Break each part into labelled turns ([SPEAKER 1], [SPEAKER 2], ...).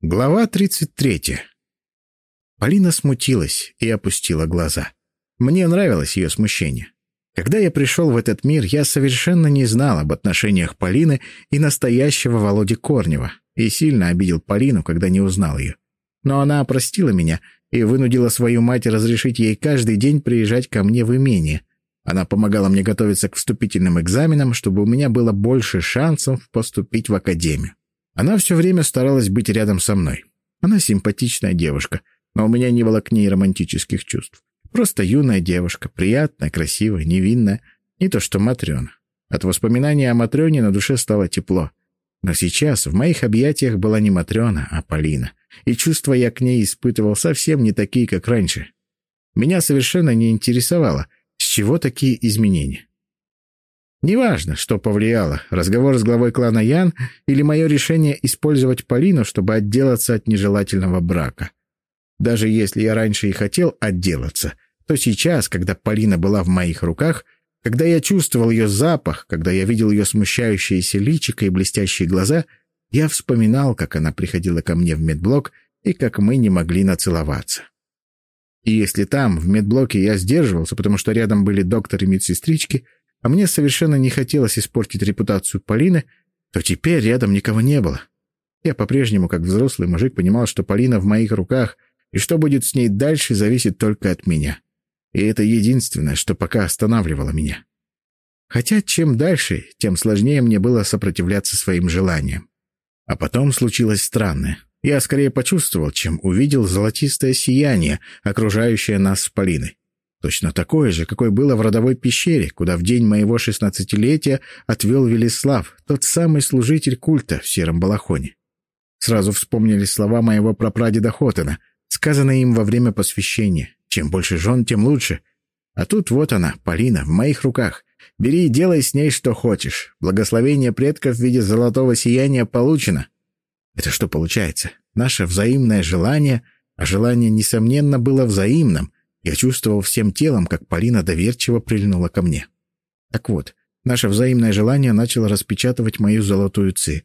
[SPEAKER 1] Глава 33. Полина смутилась и опустила глаза. Мне нравилось ее смущение. Когда я пришел в этот мир, я совершенно не знал об отношениях Полины и настоящего Володи Корнева и сильно обидел Полину, когда не узнал ее. Но она простила меня и вынудила свою мать разрешить ей каждый день приезжать ко мне в имение. Она помогала мне готовиться к вступительным экзаменам, чтобы у меня было больше шансов поступить в академию. Она все время старалась быть рядом со мной. Она симпатичная девушка, но у меня не было к ней романтических чувств. Просто юная девушка, приятная, красивая, невинная. Не то что Матрена. От воспоминания о Матрене на душе стало тепло. Но сейчас в моих объятиях была не Матрена, а Полина. И чувства я к ней испытывал совсем не такие, как раньше. Меня совершенно не интересовало, с чего такие изменения. Неважно, что повлияло, разговор с главой клана Ян или мое решение использовать Полину, чтобы отделаться от нежелательного брака. Даже если я раньше и хотел отделаться, то сейчас, когда Полина была в моих руках, когда я чувствовал ее запах, когда я видел ее смущающееся личико и блестящие глаза, я вспоминал, как она приходила ко мне в медблок и как мы не могли нацеловаться. И если там, в медблоке, я сдерживался, потому что рядом были доктор и медсестрички — а мне совершенно не хотелось испортить репутацию Полины, то теперь рядом никого не было. Я по-прежнему, как взрослый мужик, понимал, что Полина в моих руках, и что будет с ней дальше, зависит только от меня. И это единственное, что пока останавливало меня. Хотя чем дальше, тем сложнее мне было сопротивляться своим желаниям. А потом случилось странное. Я скорее почувствовал, чем увидел золотистое сияние, окружающее нас с Полиной. Точно такое же, какое было в родовой пещере, куда в день моего шестнадцатилетия отвел Велислав, тот самый служитель культа в сером балахоне. Сразу вспомнились слова моего прапрадеда Хотена, сказанные им во время посвящения. Чем больше жен, тем лучше. А тут вот она, Полина, в моих руках. Бери и делай с ней что хочешь. Благословение предков в виде золотого сияния получено. Это что получается? Наше взаимное желание, а желание, несомненно, было взаимным — я чувствовал всем телом, как Полина доверчиво прильнула ко мне. Так вот, наше взаимное желание начало распечатывать мою золотую ци.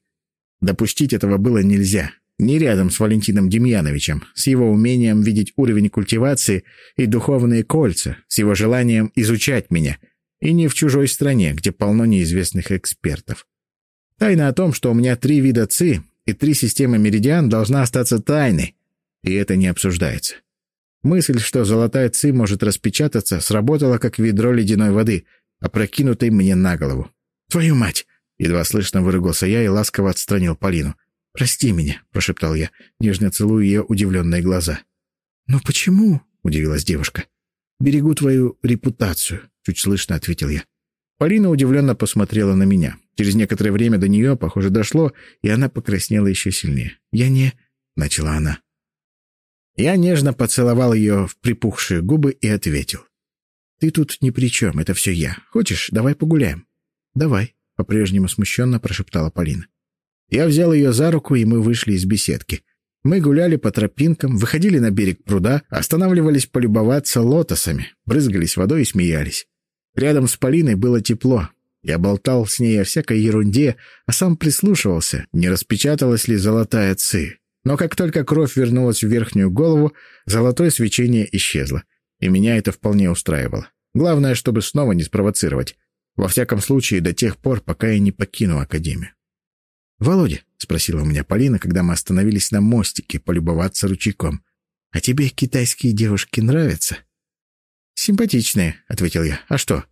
[SPEAKER 1] Допустить этого было нельзя. Не рядом с Валентином Демьяновичем, с его умением видеть уровень культивации и духовные кольца, с его желанием изучать меня, и не в чужой стране, где полно неизвестных экспертов. Тайна о том, что у меня три вида ЦИ и три системы меридиан, должна остаться тайной, и это не обсуждается. Мысль, что золотая ци может распечататься, сработала как ведро ледяной воды, опрокинутой мне на голову. «Твою мать!» — едва слышно выругался я и ласково отстранил Полину. «Прости меня», — прошептал я, нежно целуя ее удивленные глаза. «Ну почему?» — удивилась девушка. «Берегу твою репутацию», — чуть слышно ответил я. Полина удивленно посмотрела на меня. Через некоторое время до нее, похоже, дошло, и она покраснела еще сильнее. «Я не...» — начала она. Я нежно поцеловал ее в припухшие губы и ответил. «Ты тут ни при чем, это все я. Хочешь, давай погуляем?» «Давай», — по-прежнему смущенно прошептала Полина. Я взял ее за руку, и мы вышли из беседки. Мы гуляли по тропинкам, выходили на берег пруда, останавливались полюбоваться лотосами, брызгались водой и смеялись. Рядом с Полиной было тепло. Я болтал с ней о всякой ерунде, а сам прислушивался, не распечаталась ли золотая ци. Но как только кровь вернулась в верхнюю голову, золотое свечение исчезло. И меня это вполне устраивало. Главное, чтобы снова не спровоцировать. Во всяком случае, до тех пор, пока я не покину Академию. «Володя», — спросила у меня Полина, когда мы остановились на мостике полюбоваться ручейком, «а тебе китайские девушки нравятся?» «Симпатичные», — ответил я. «А что?»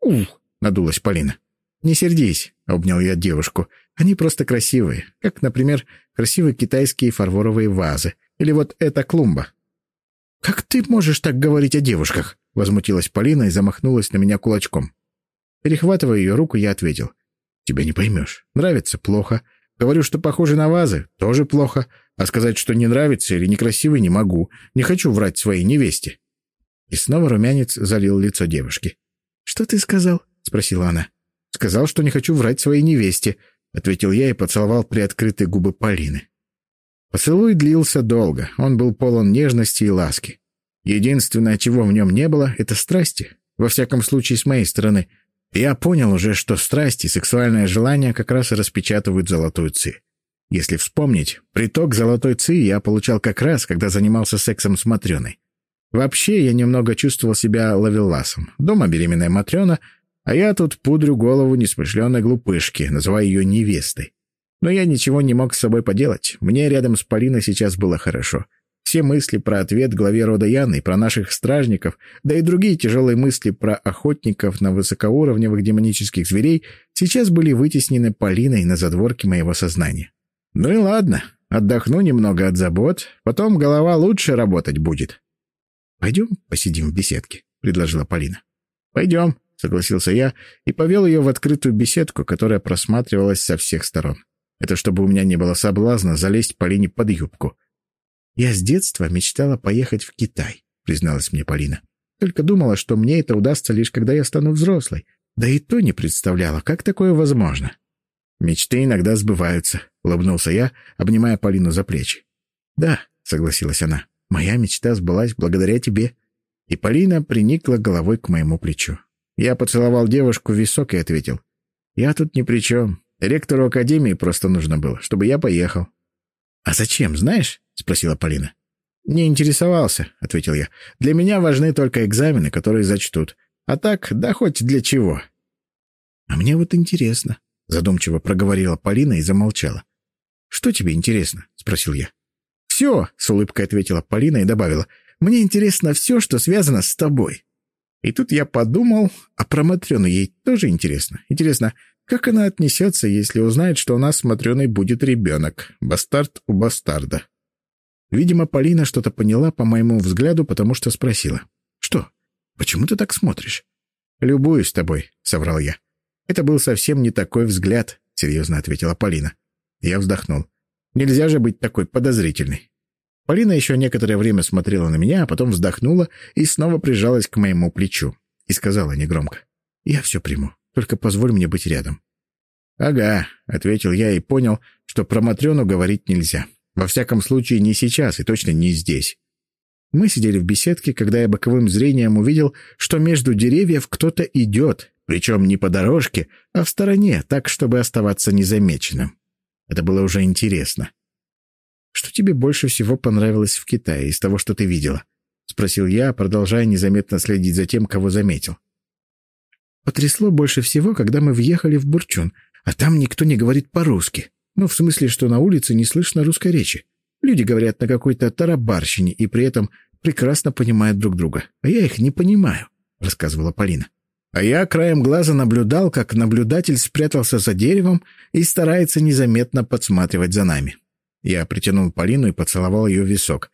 [SPEAKER 1] «Ух», — надулась Полина. «Не сердись», — обнял я девушку. «Они просто красивые. Как, например, красивые китайские фарфоровые вазы. Или вот эта клумба». «Как ты можешь так говорить о девушках?» — возмутилась Полина и замахнулась на меня кулачком. Перехватывая ее руку, я ответил. «Тебя не поймешь. Нравится — плохо. Говорю, что похожи на вазы — тоже плохо. А сказать, что не нравится или некрасивый, не могу. Не хочу врать своей невесте». И снова румянец залил лицо девушки. «Что ты сказал?» — спросила она. «Сказал, что не хочу врать своей невесте», — ответил я и поцеловал приоткрытые губы Полины. Поцелуй длился долго, он был полон нежности и ласки. Единственное, чего в нем не было, — это страсти. Во всяком случае, с моей стороны. Я понял уже, что страсти и сексуальное желание как раз распечатывают золотую ци. Если вспомнить, приток золотой ци я получал как раз, когда занимался сексом с Матрёной. Вообще, я немного чувствовал себя лавеласом. Дома беременная Матрёна, а я тут пудрю голову несмышленой глупышки, называя ее невестой. Но я ничего не мог с собой поделать. Мне рядом с Полиной сейчас было хорошо. Все мысли про ответ главе рода Яны, про наших стражников, да и другие тяжелые мысли про охотников на высокоуровневых демонических зверей сейчас были вытеснены Полиной на задворке моего сознания. Ну и ладно, отдохну немного от забот, потом голова лучше работать будет. «Пойдем посидим в беседке», — предложила Полина. «Пойдем», — согласился я и повел ее в открытую беседку, которая просматривалась со всех сторон. Это чтобы у меня не было соблазна залезть Полине под юбку. «Я с детства мечтала поехать в Китай», — призналась мне Полина. «Только думала, что мне это удастся лишь когда я стану взрослой. Да и то не представляла, как такое возможно». «Мечты иногда сбываются», — улыбнулся я, обнимая Полину за плечи. «Да», — согласилась она, — «моя мечта сбылась благодаря тебе». И Полина приникла головой к моему плечу. Я поцеловал девушку в висок и ответил. «Я тут ни при чем. Ректору академии просто нужно было, чтобы я поехал. — А зачем, знаешь? — спросила Полина. — Не интересовался, — ответил я. — Для меня важны только экзамены, которые зачтут. А так, да хоть для чего. — А мне вот интересно, — задумчиво проговорила Полина и замолчала. — Что тебе интересно? — спросил я. — Все, — с улыбкой ответила Полина и добавила. — Мне интересно все, что связано с тобой. И тут я подумал, а про Матрёну ей тоже интересно. Интересно, как она отнесется, если узнает, что у нас с Матрёной будет ребенок? Бастард у бастарда. Видимо, Полина что-то поняла по моему взгляду, потому что спросила. «Что? Почему ты так смотришь?» «Любуюсь тобой», — соврал я. «Это был совсем не такой взгляд», — серьезно ответила Полина. Я вздохнул. «Нельзя же быть такой подозрительной». Полина еще некоторое время смотрела на меня, а потом вздохнула и снова прижалась к моему плечу и сказала негромко. «Я все приму. Только позволь мне быть рядом». «Ага», — ответил я и понял, что про Матрёну говорить нельзя. Во всяком случае, не сейчас и точно не здесь. Мы сидели в беседке, когда я боковым зрением увидел, что между деревьев кто-то идет, причем не по дорожке, а в стороне, так, чтобы оставаться незамеченным. Это было уже интересно. «Что тебе больше всего понравилось в Китае из того, что ты видела?» — спросил я, продолжая незаметно следить за тем, кого заметил. Потрясло больше всего, когда мы въехали в Бурчун, а там никто не говорит по-русски. Ну, в смысле, что на улице не слышно русской речи. Люди говорят на какой-то тарабарщине и при этом прекрасно понимают друг друга. А я их не понимаю, — рассказывала Полина. А я краем глаза наблюдал, как наблюдатель спрятался за деревом и старается незаметно подсматривать за нами. Я притянул Полину и поцеловал ее в висок.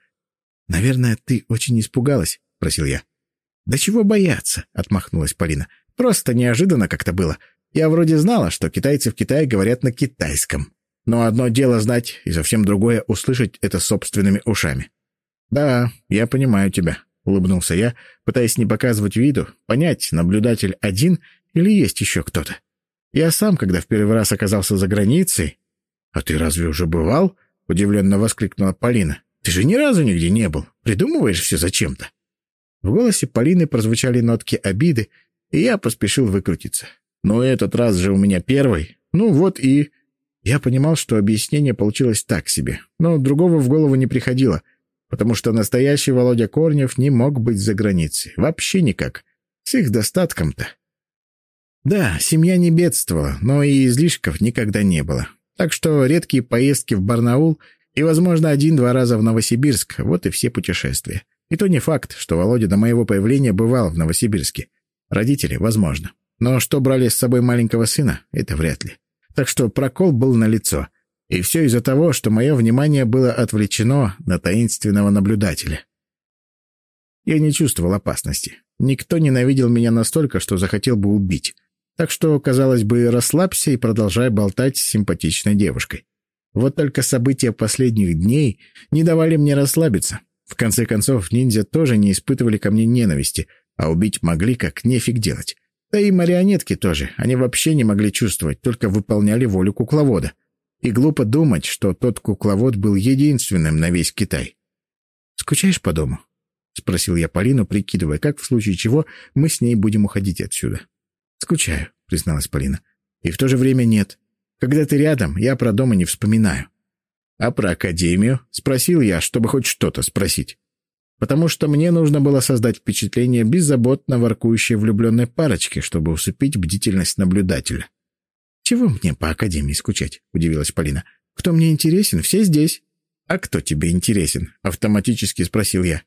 [SPEAKER 1] «Наверное, ты очень испугалась?» — просил я. «Да чего бояться?» — отмахнулась Полина. Просто неожиданно как-то было. Я вроде знала, что китайцы в Китае говорят на китайском. Но одно дело знать, и совсем другое — услышать это собственными ушами. «Да, я понимаю тебя», — улыбнулся я, пытаясь не показывать виду, понять, наблюдатель один или есть еще кто-то. Я сам, когда в первый раз оказался за границей... «А ты разве уже бывал?» — удивленно воскликнула Полина. «Ты же ни разу нигде не был. Придумываешь все зачем-то». В голосе Полины прозвучали нотки обиды, и я поспешил выкрутиться. Но этот раз же у меня первый. Ну вот и... Я понимал, что объяснение получилось так себе, но другого в голову не приходило, потому что настоящий Володя Корнев не мог быть за границей. Вообще никак. С их достатком-то. Да, семья не бедствовала, но и излишков никогда не было. Так что редкие поездки в Барнаул и, возможно, один-два раза в Новосибирск — вот и все путешествия. И то не факт, что Володя до моего появления бывал в Новосибирске. Родители, возможно. Но что брали с собой маленького сына, это вряд ли. Так что прокол был налицо. И все из-за того, что мое внимание было отвлечено на таинственного наблюдателя. Я не чувствовал опасности. Никто ненавидел меня настолько, что захотел бы убить. Так что, казалось бы, расслабься и продолжай болтать с симпатичной девушкой. Вот только события последних дней не давали мне расслабиться. В конце концов, ниндзя тоже не испытывали ко мне ненависти, а убить могли как нефиг делать. Да и марионетки тоже, они вообще не могли чувствовать, только выполняли волю кукловода. И глупо думать, что тот кукловод был единственным на весь Китай. «Скучаешь по дому?» — спросил я Полину, прикидывая, как в случае чего мы с ней будем уходить отсюда. «Скучаю», — призналась Полина. «И в то же время нет. Когда ты рядом, я про дом и не вспоминаю. «А про Академию?» — спросил я, чтобы хоть что-то спросить. Потому что мне нужно было создать впечатление беззаботно воркующей влюбленной парочки, чтобы усыпить бдительность наблюдателя. «Чего мне по Академии скучать?» — удивилась Полина. «Кто мне интересен, все здесь». «А кто тебе интересен?» — автоматически спросил я.